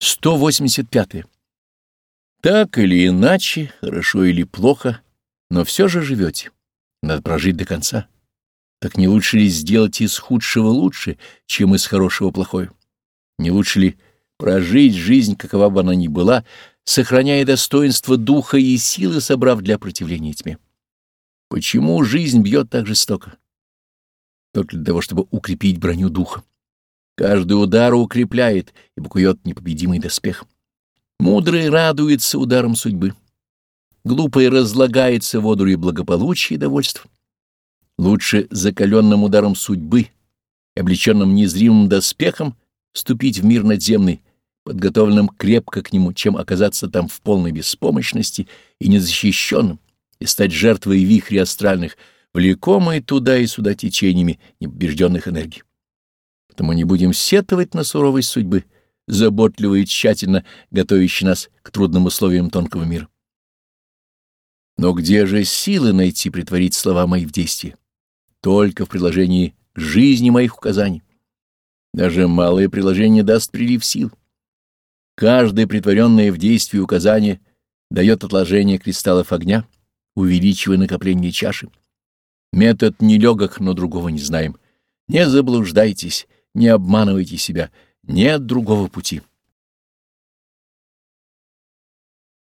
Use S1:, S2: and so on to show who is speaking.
S1: 185. Так или иначе, хорошо или плохо, но все же живете. Надо прожить до конца. Так не лучше ли сделать из худшего лучше, чем из хорошего плохое? Не лучше ли прожить жизнь, какова бы она ни была, сохраняя достоинство духа и силы, собрав для противления тьме? Почему жизнь бьет так жестоко? Только для того, чтобы укрепить броню духа. Каждый удар укрепляет и букует непобедимый доспех. Мудрый радуется ударом судьбы. Глупый разлагается в одуре благополучия и довольства. Лучше закаленным ударом судьбы, облеченным незримым доспехом, вступить в мир надземный, подготовленным крепко к нему, чем оказаться там в полной беспомощности и незащищенным, и стать жертвой вихрей астральных, влекомой туда и сюда течениями непобежденных энергий. Потому не будем сетовать на суровость судьбы, заботливо и тщательно готовящий нас к трудным условиям тонкого мира. Но где же силы найти притворить слова мои в действие? Только в приложении жизни моих указаний. Даже малое приложение даст прилив сил. Каждое притворенное в действие указание дает отложение кристаллов огня, увеличивая накопление чаши. Метод нелегок, но другого не знаем. Не заблуждайтесь, не обманывайте себя, нет другого пути.